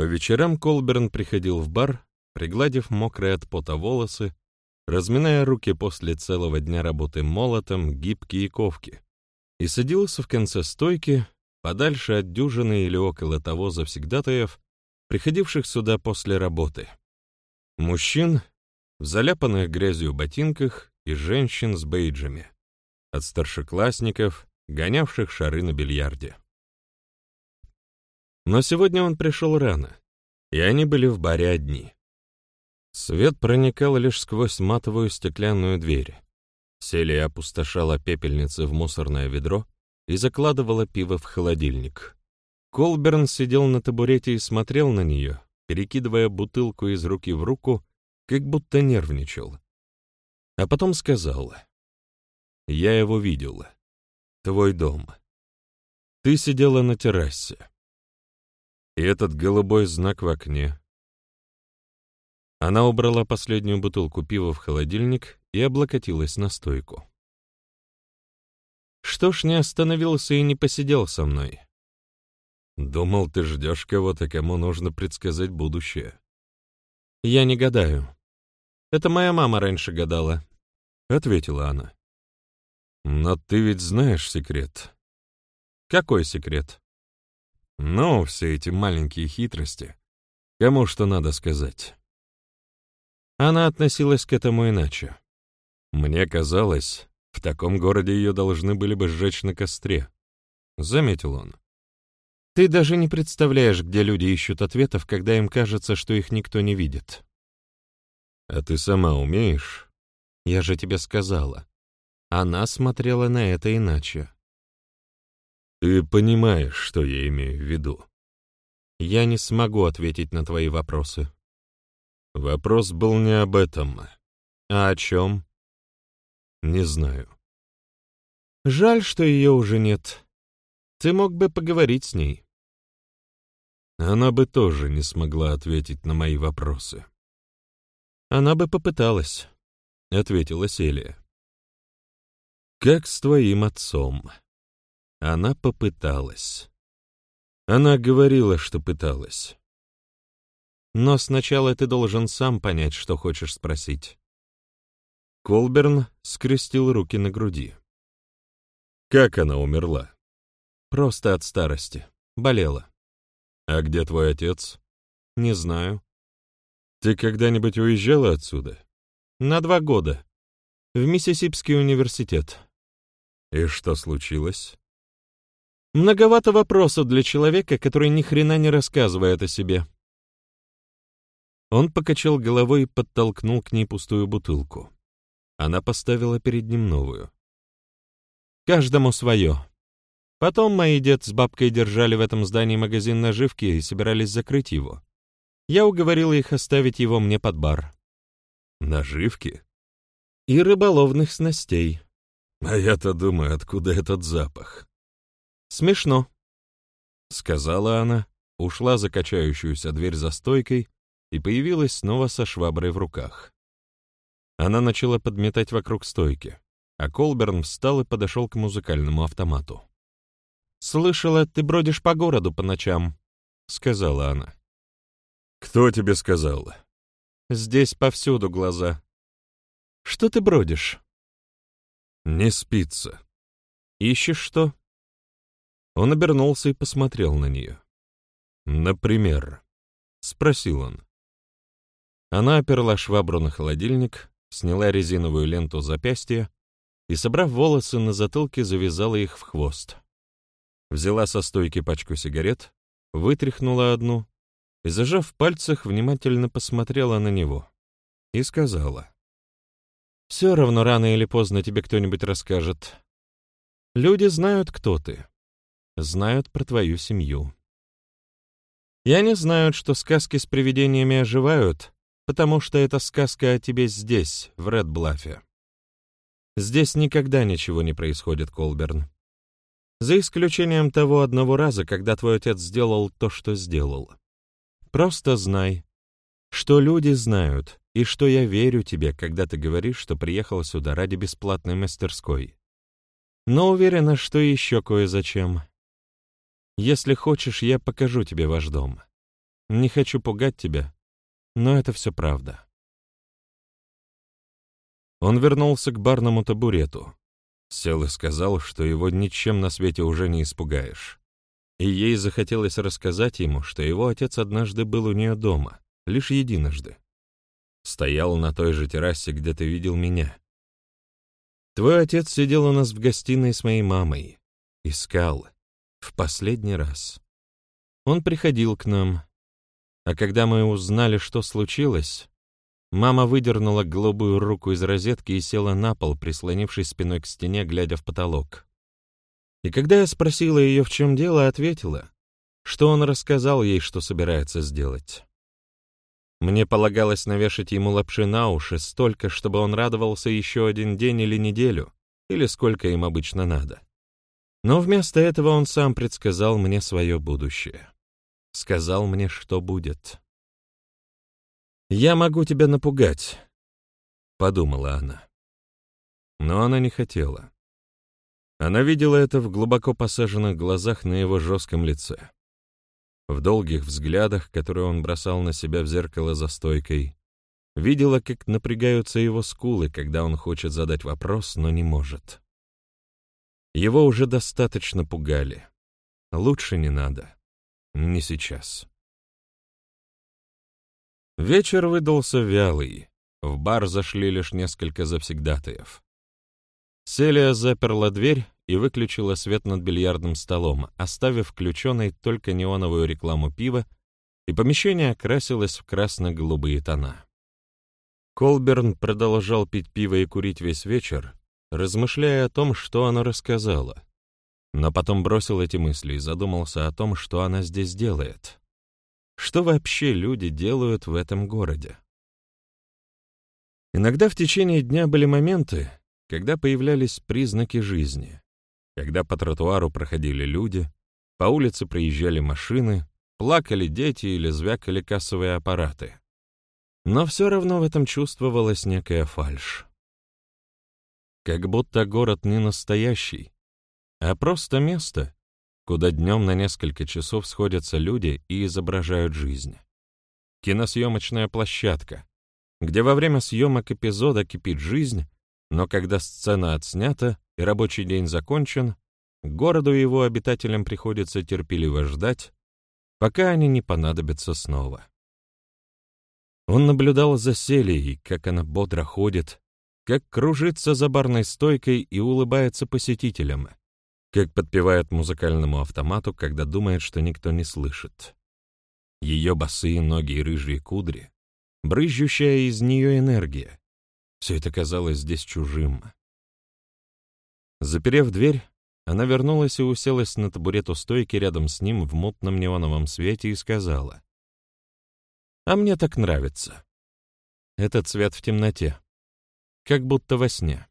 По вечерам Колберн приходил в бар, пригладив мокрые от пота волосы, разминая руки после целого дня работы молотом, гибкие ковки, и садился в конце стойки, подальше от дюжины или около того завсегдатаев, приходивших сюда после работы. Мужчин в заляпанных грязью ботинках и женщин с бейджами, от старшеклассников, гонявших шары на бильярде. Но сегодня он пришел рано, и они были в баре одни. Свет проникал лишь сквозь матовую стеклянную дверь. Селия опустошала пепельницы в мусорное ведро и закладывала пиво в холодильник. Колберн сидел на табурете и смотрел на нее, перекидывая бутылку из руки в руку как будто нервничал. А потом сказал, «Я его видел. Твой дом. Ты сидела на террасе. И этот голубой знак в окне. Она убрала последнюю бутылку пива в холодильник и облокотилась на стойку. Что ж не остановился и не посидел со мной? Думал, ты ждешь кого-то, кому нужно предсказать будущее. Я не гадаю. Это моя мама раньше гадала, — ответила она. Но ты ведь знаешь секрет. Какой секрет? Ну, все эти маленькие хитрости. Кому что надо сказать. Она относилась к этому иначе. Мне казалось, в таком городе ее должны были бы сжечь на костре. Заметил он. Ты даже не представляешь, где люди ищут ответов, когда им кажется, что их никто не видит. «А ты сама умеешь?» «Я же тебе сказала». Она смотрела на это иначе. «Ты понимаешь, что я имею в виду?» «Я не смогу ответить на твои вопросы». «Вопрос был не об этом. А о чем?» «Не знаю». «Жаль, что ее уже нет. Ты мог бы поговорить с ней». Она бы тоже не смогла ответить на мои вопросы. Она бы попыталась, — ответила Селия. Как с твоим отцом. Она попыталась. Она говорила, что пыталась. Но сначала ты должен сам понять, что хочешь спросить. Колберн скрестил руки на груди. Как она умерла? Просто от старости. Болела. А где твой отец? Не знаю. Ты когда-нибудь уезжала отсюда? На два года. В Миссисипский университет. И что случилось? Многовато вопросов для человека, который ни хрена не рассказывает о себе. Он покачал головой и подтолкнул к ней пустую бутылку. Она поставила перед ним новую. Каждому свое. Потом мои дед с бабкой держали в этом здании магазин наживки и собирались закрыть его. Я уговорила их оставить его мне под бар. Наживки? И рыболовных снастей. А я-то думаю, откуда этот запах? Смешно, — сказала она, ушла за качающуюся дверь за стойкой и появилась снова со шваброй в руках. Она начала подметать вокруг стойки, а Колберн встал и подошел к музыкальному автомату. «Слышала, ты бродишь по городу по ночам», — сказала она. «Кто тебе сказал?» «Здесь повсюду глаза. Что ты бродишь?» «Не спится». «Ищешь что?» Он обернулся и посмотрел на нее. «Например?» — спросил он. Она оперла швабру на холодильник, сняла резиновую ленту запястья и, собрав волосы на затылке, завязала их в хвост. Взяла со стойки пачку сигарет, вытряхнула одну и, зажав в пальцах, внимательно посмотрела на него и сказала. «Все равно рано или поздно тебе кто-нибудь расскажет. Люди знают, кто ты, знают про твою семью. И они знают, что сказки с привидениями оживают, потому что это сказка о тебе здесь, в Редблафе. Здесь никогда ничего не происходит, Колберн. За исключением того одного раза, когда твой отец сделал то, что сделал. Просто знай, что люди знают, и что я верю тебе, когда ты говоришь, что приехал сюда ради бесплатной мастерской. Но уверена, что еще кое-зачем. Если хочешь, я покажу тебе ваш дом. Не хочу пугать тебя, но это все правда. Он вернулся к барному табурету, сел и сказал, что его ничем на свете уже не испугаешь. И ей захотелось рассказать ему, что его отец однажды был у нее дома, лишь единожды. Стоял на той же террасе, где ты видел меня. Твой отец сидел у нас в гостиной с моей мамой. Искал. В последний раз. Он приходил к нам, а когда мы узнали, что случилось, мама выдернула голубую руку из розетки и села на пол, прислонившись спиной к стене, глядя в потолок. И когда я спросила ее, в чем дело, ответила, что он рассказал ей, что собирается сделать. Мне полагалось навешать ему лапши на уши столько, чтобы он радовался еще один день или неделю, или сколько им обычно надо. Но вместо этого он сам предсказал мне свое будущее сказал мне, что будет. «Я могу тебя напугать», — подумала она. Но она не хотела. Она видела это в глубоко посаженных глазах на его жестком лице, в долгих взглядах, которые он бросал на себя в зеркало за стойкой, видела, как напрягаются его скулы, когда он хочет задать вопрос, но не может. Его уже достаточно пугали. Лучше не надо. Не сейчас. Вечер выдался вялый. В бар зашли лишь несколько завсегдатаев. Селия заперла дверь и выключила свет над бильярдным столом, оставив включенной только неоновую рекламу пива, и помещение окрасилось в красно-голубые тона. Колберн продолжал пить пиво и курить весь вечер, размышляя о том, что она рассказала, но потом бросил эти мысли и задумался о том, что она здесь делает. Что вообще люди делают в этом городе? Иногда в течение дня были моменты, когда появлялись признаки жизни, когда по тротуару проходили люди, по улице проезжали машины, плакали дети или звякали кассовые аппараты. Но все равно в этом чувствовалась некая фальшь. Как будто город не настоящий, а просто место, куда днем на несколько часов сходятся люди и изображают жизнь. Киносъемочная площадка, где во время съемок эпизода кипит жизнь, но когда сцена отснята и рабочий день закончен, городу и его обитателям приходится терпеливо ждать, пока они не понадобятся снова. Он наблюдал за Селией, как она бодро ходит, как кружится за барной стойкой и улыбается посетителям, как подпевает музыкальному автомату, когда думает, что никто не слышит. Ее босые ноги и рыжие кудри, брызжущая из нее энергия. Все это казалось здесь чужим. Заперев дверь, она вернулась и уселась на табурет у стойки рядом с ним в мутном неоновом свете и сказала. «А мне так нравится. Этот цвет в темноте. Как будто во сне.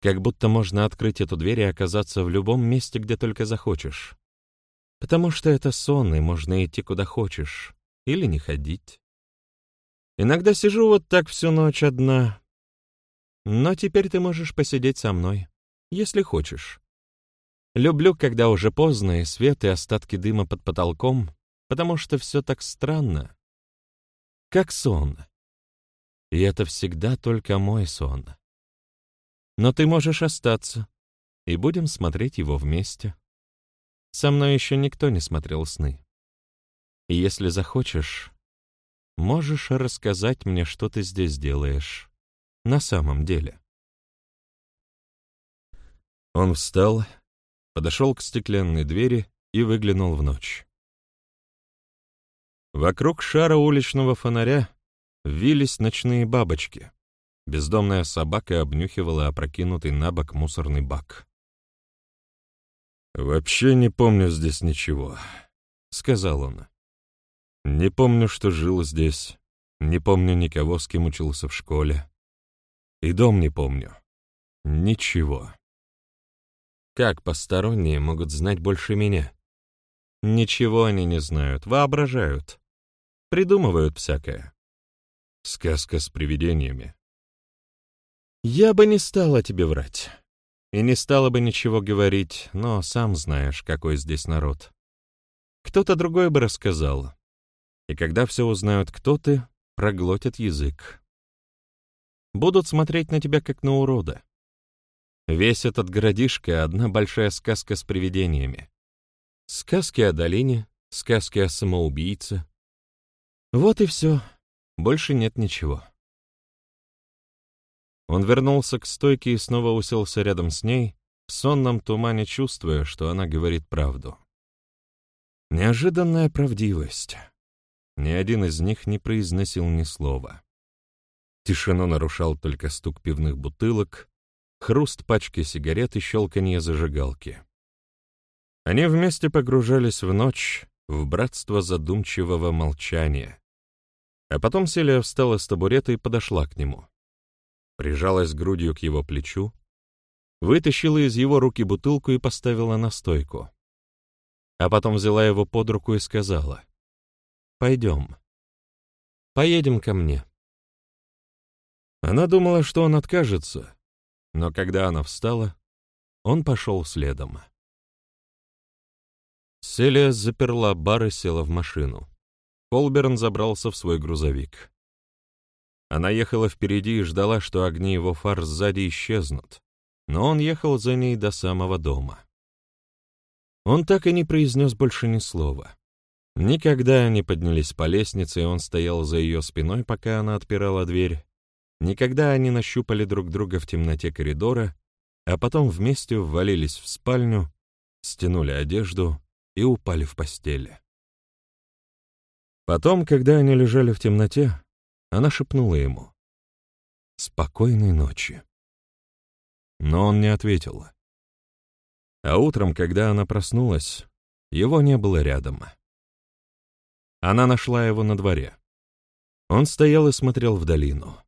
Как будто можно открыть эту дверь и оказаться в любом месте, где только захочешь. Потому что это сон, и можно идти куда хочешь. Или не ходить. Иногда сижу вот так всю ночь одна. Но теперь ты можешь посидеть со мной, если хочешь. Люблю, когда уже поздно, и свет, и остатки дыма под потолком, потому что все так странно. Как сон. И это всегда только мой сон. Но ты можешь остаться, и будем смотреть его вместе. Со мной еще никто не смотрел сны. И если захочешь, можешь рассказать мне, что ты здесь делаешь на самом деле. Он встал, подошел к стеклянной двери и выглянул в ночь. Вокруг шара уличного фонаря вились ночные бабочки. Бездомная собака обнюхивала опрокинутый на бок мусорный бак. «Вообще не помню здесь ничего», — сказал он. «Не помню, что жил здесь, не помню никого, с кем учился в школе. И дом не помню. Ничего». «Как посторонние могут знать больше меня?» «Ничего они не знают, воображают. Придумывают всякое». «Сказка с привидениями», я бы не стала тебе врать. И не стала бы ничего говорить, но сам знаешь, какой здесь народ. Кто-то другой бы рассказал. И когда все узнают, кто ты, проглотят язык. Будут смотреть на тебя, как на урода. Весь этот городишко — одна большая сказка с привидениями. Сказки о долине, сказки о самоубийце. Вот и все. Больше нет ничего. Он вернулся к стойке и снова уселся рядом с ней, в сонном тумане чувствуя, что она говорит правду. Неожиданная правдивость. Ни один из них не произносил ни слова. Тишину нарушал только стук пивных бутылок, хруст пачки сигарет и щелканье зажигалки. Они вместе погружались в ночь, в братство задумчивого молчания. А потом Селия встала с табурета и подошла к нему. Прижалась грудью к его плечу, вытащила из его руки бутылку и поставила на стойку. А потом взяла его под руку и сказала, «Пойдем. Поедем ко мне». Она думала, что он откажется, но когда она встала, он пошел следом. Селия заперла бар и села в машину. Колберн забрался в свой грузовик. Она ехала впереди и ждала, что огни его фар сзади исчезнут, но он ехал за ней до самого дома. Он так и не произнес больше ни слова. Никогда они поднялись по лестнице, и он стоял за ее спиной, пока она отпирала дверь. Никогда они нащупали друг друга в темноте коридора, а потом вместе ввалились в спальню, стянули одежду и упали в постели. Потом, когда они лежали в темноте, она шепнула ему «Спокойной ночи». Но он не ответил. А утром, когда она проснулась, его не было рядом. Она нашла его на дворе. Он стоял и смотрел в долину.